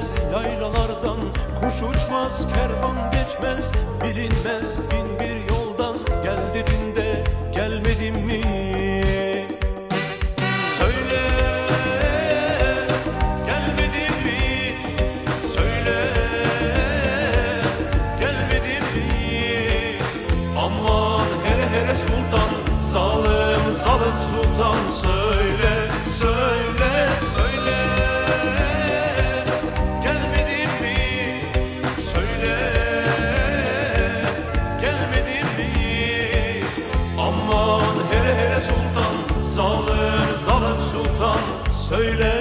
geçmez yaylalardan Kuş uçmaz kervan geçmez bilinmez bin bir yoldan. Gel dedin gelmedim mi? Söyle gelmedim mi? Söyle gelmedim mi? Aman hele hele sultan zalim zalim sultan söyle. Sultan zalim sultan söyle.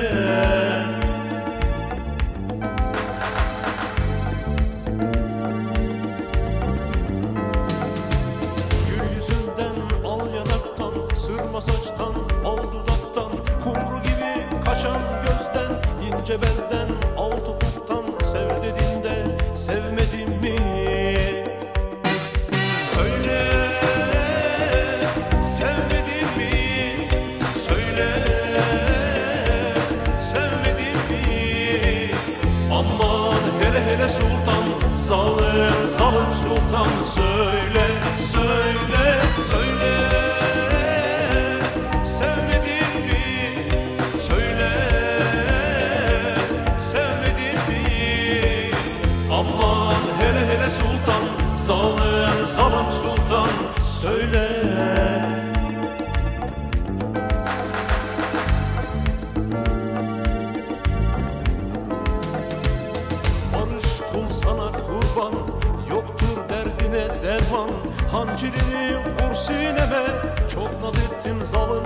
Gül yüzünden, al yanaktan, sırma saçtan, al dudaktan, kumru gibi kaçan gözden, ince belden, al topuktan, sev dediğinde sevmedin hele sultan, zalim zalim sultan söyle, söyle, söyle. Sevmedin mi? Söyle, sevmedin mi? Aman hele hele sultan, zalim zalim sultan söyle. Sana kurban. Yoktur derdine derman. Hancirini vur sineme. Çok naz ettin zalim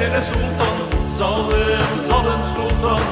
hele sultan, salim salim sultan,